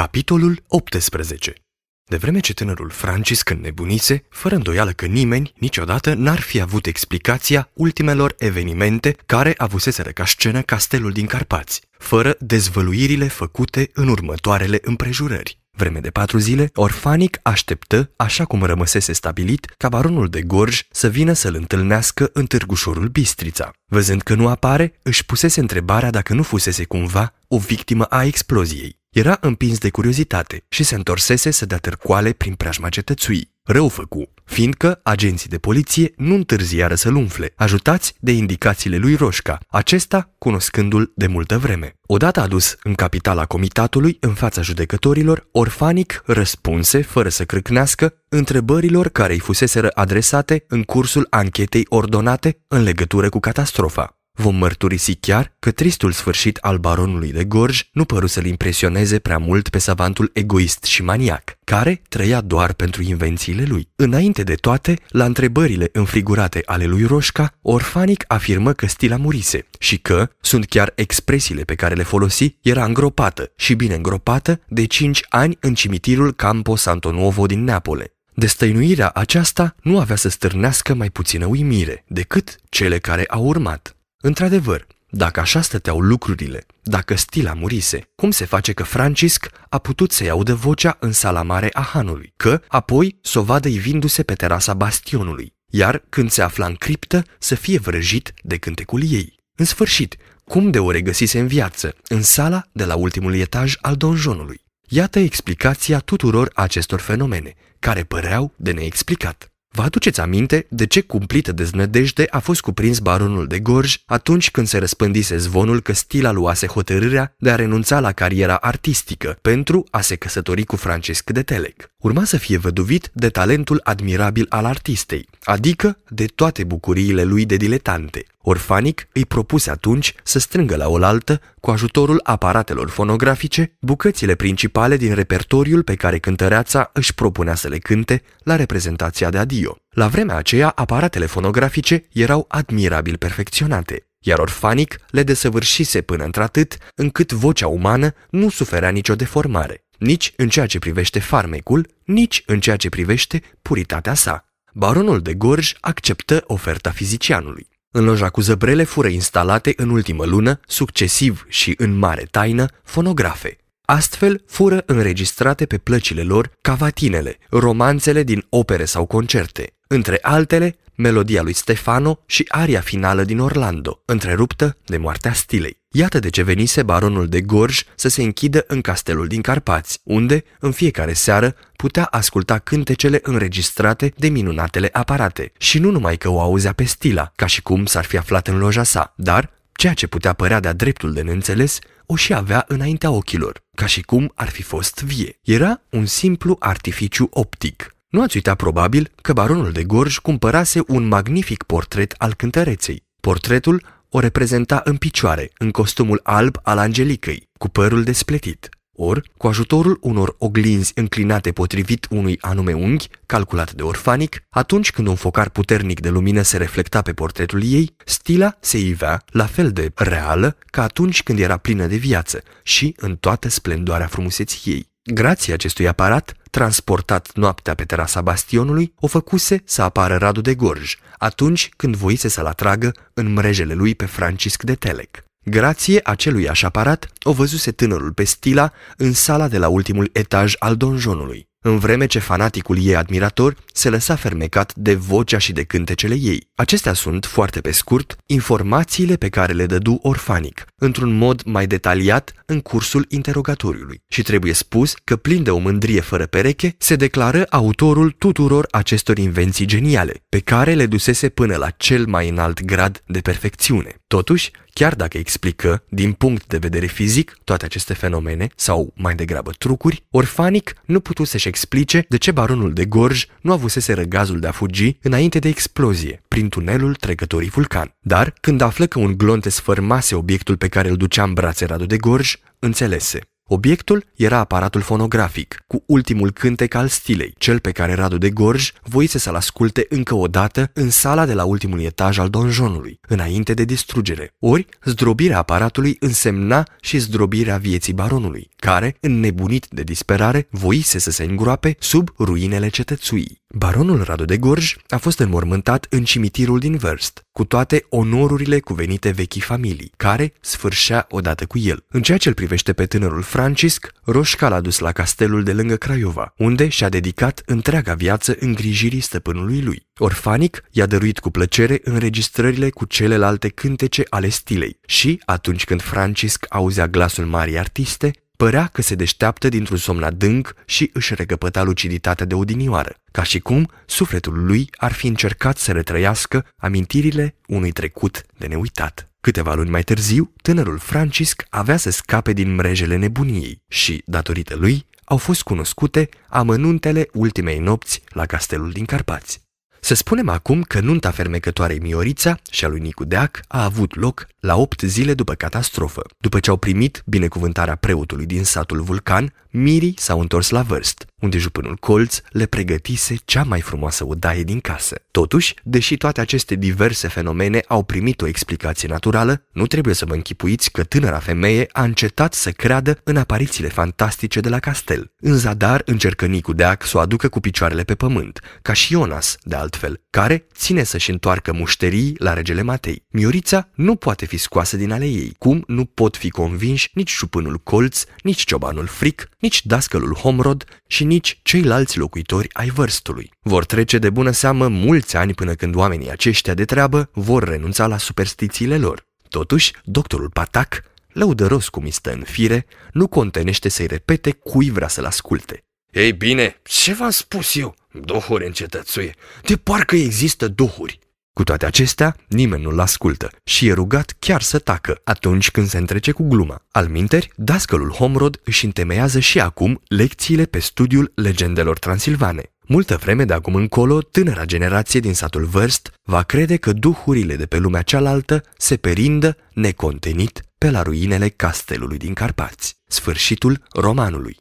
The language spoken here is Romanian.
Capitolul 18 De vreme ce tânărul Francis înnebunise, fără îndoială că nimeni niciodată n-ar fi avut explicația ultimelor evenimente care avuseseră ca scenă castelul din Carpați, fără dezvăluirile făcute în următoarele împrejurări. Vreme de patru zile, Orfanic așteptă, așa cum rămăsese stabilit, ca baronul de Gorj să vină să-l întâlnească în târgușorul Bistrița. Văzând că nu apare, își pusese întrebarea dacă nu fusese cumva o victimă a exploziei. Era împins de curiozitate și se întorsese să dea târcoale prin preajma cetățuii. Rău făcu, fiindcă agenții de poliție nu întârziară să-l umfle, ajutați de indicațiile lui Roșca, acesta cunoscându-l de multă vreme. Odată adus în capitala comitatului, în fața judecătorilor, Orfanic răspunse, fără să crâcnească, întrebărilor care îi fuseseră adresate în cursul anchetei ordonate în legătură cu catastrofa. Vom mărturisi chiar că tristul sfârșit al baronului de Gorj nu păru să-l impresioneze prea mult pe savantul egoist și maniac, care trăia doar pentru invențiile lui. Înainte de toate, la întrebările înfrigurate ale lui Roșca, Orfanic afirmă că stila murise și că, sunt chiar expresiile pe care le folosi, era îngropată și bine îngropată de cinci ani în cimitirul Campo Santo Nuovo din Neapole. Destăinuirea aceasta nu avea să stârnească mai puțină uimire decât cele care au urmat. Într-adevăr, dacă așa stăteau lucrurile, dacă Stila murise, cum se face că Francisc a putut să-i audă vocea în sala mare a hanului, că apoi să o vadă ivindu-se pe terasa bastionului, iar când se afla în criptă să fie vrăjit de cântecul ei. În sfârșit, cum de o regăsise în viață, în sala de la ultimul etaj al donjonului. Iată explicația tuturor acestor fenomene, care păreau de neexplicat. Vă aduceți aminte de ce cumplită deznădejde a fost cuprins baronul de Gorj atunci când se răspândise zvonul că Stila luase hotărârea de a renunța la cariera artistică pentru a se căsători cu Francesc de Telec. Urma să fie văduvit de talentul admirabil al artistei, adică de toate bucuriile lui de diletante. Orfanic îi propuse atunci să strângă la oaltă, cu ajutorul aparatelor fonografice, bucățile principale din repertoriul pe care cântăreața își propunea să le cânte la reprezentația de adio. La vremea aceea, aparatele fonografice erau admirabil perfecționate, iar Orfanic le desăvârșise până într-atât încât vocea umană nu suferea nicio deformare, nici în ceea ce privește farmecul, nici în ceea ce privește puritatea sa. Baronul de Gorj acceptă oferta fizicianului. În loja cu zăbrele fură instalate în ultimă lună, succesiv și în mare taină, fonografe. Astfel fură înregistrate pe plăcile lor cavatinele, romanțele din opere sau concerte, între altele melodia lui Stefano și aria finală din Orlando, întreruptă de moartea stilei. Iată de ce venise baronul de Gorj să se închidă în castelul din Carpați, unde, în fiecare seară, putea asculta cântecele înregistrate de minunatele aparate. Și nu numai că o auzea pe stila, ca și cum s-ar fi aflat în loja sa, dar, ceea ce putea părea de-a dreptul de neînțeles, o și avea înaintea ochilor, ca și cum ar fi fost vie. Era un simplu artificiu optic. Nu ați uitat probabil că baronul de Gorj cumpărase un magnific portret al cântăreței. Portretul o reprezenta în picioare, în costumul alb al Angelicăi, cu părul despletit. Or, cu ajutorul unor oglinzi înclinate potrivit unui anume unghi, calculat de orfanic, atunci când un focar puternic de lumină se reflecta pe portretul ei, stila se ivea la fel de reală ca atunci când era plină de viață și în toată splendoarea frumuseții ei. Grație acestui aparat, transportat noaptea pe terasa bastionului, o făcuse să apară Radu de Gorj, atunci când voise să-l atragă în mrejele lui pe Francisc de Telec. Grație acelui aparat, o văzuse tânărul pe Stila în sala de la ultimul etaj al donjonului în vreme ce fanaticul ei admirator se lăsa fermecat de vocea și de cântecele ei. Acestea sunt, foarte pe scurt, informațiile pe care le dădu Orfanic, într-un mod mai detaliat în cursul interogatoriului. Și trebuie spus că, plin de o mândrie fără pereche, se declară autorul tuturor acestor invenții geniale, pe care le dusese până la cel mai înalt grad de perfecțiune. Totuși, chiar dacă explică, din punct de vedere fizic, toate aceste fenomene, sau mai degrabă trucuri, Orfanic nu putu să-și explice de ce baronul de Gorj nu avusese răgazul de a fugi înainte de explozie, prin tunelul trecătorii vulcan. Dar, când află că un glonte sfărmase obiectul pe care îl ducea în brațe Radu de Gorj, înțelese. Obiectul era aparatul fonografic, cu ultimul cântec al stilei, cel pe care Radu de Gorj voise să-l asculte încă o dată în sala de la ultimul etaj al donjonului, înainte de distrugere. Ori, zdrobirea aparatului însemna și zdrobirea vieții baronului, care, înnebunit de disperare, voise să se îngroape sub ruinele cetățuii. Baronul Radu de Gorj a fost înmormântat în cimitirul din Verst, cu toate onorurile cuvenite vechii familii, care sfârșea odată cu el. În ceea ce îl privește pe tânărul Francisc, Roșca l-a dus la castelul de lângă Craiova, unde și-a dedicat întreaga viață îngrijirii stăpânului lui. Orfanic i-a dăruit cu plăcere înregistrările cu celelalte cântece ale stilei și, atunci când Francisc auzea glasul marii artiste, Părea că se deșteaptă dintr-un somn adânc și își regăpăta luciditatea de odinioară, ca și cum sufletul lui ar fi încercat să retrăiască amintirile unui trecut de neuitat. Câteva luni mai târziu, tânărul Francisc avea să scape din mrejele nebuniei și, datorită lui, au fost cunoscute amănuntele ultimei nopți la castelul din Carpați. Să spunem acum că nunta fermecătoarei Miorița și a lui Nicu Deac a avut loc la opt zile după catastrofă. După ce au primit binecuvântarea preotului din satul Vulcan, mirii s-au întors la vârst, unde jupânul colț le pregătise cea mai frumoasă odaie din casă. Totuși, deși toate aceste diverse fenomene au primit o explicație naturală, nu trebuie să vă închipuiți că tânăra femeie a încetat să creadă în aparițiile fantastice de la castel. În zadar încercă Nicu Deac să o aducă cu picioarele pe pământ, ca și Ionas, de altfel, care ține să-și întoarcă mușterii la regele Matei. Miorița nu poate fi scoasă din ale ei, cum nu pot fi convinși nici jupânul colț, nici ciobanul fric, nici dascălul Homrod și nici ceilalți locuitori ai vârstului. Vor trece de bună seamă mulți ani până când oamenii aceștia de treabă vor renunța la superstițiile lor. Totuși, doctorul Patac, lăudăros cum stă în fire, nu contenește să-i repete cui vrea să-l asculte. Ei bine, ce v-am spus eu? Duhuri în cetățuie. De parcă există duhuri. Cu toate acestea, nimeni nu-l ascultă și e rugat chiar să tacă atunci când se întrece cu gluma. Alminteri, dascălul Homrod își întemeiază și acum lecțiile pe studiul legendelor transilvane. Multă vreme de acum încolo, tânăra generație din satul Vârst va crede că duhurile de pe lumea cealaltă se perindă necontenit pe la ruinele castelului din Carpați. Sfârșitul romanului.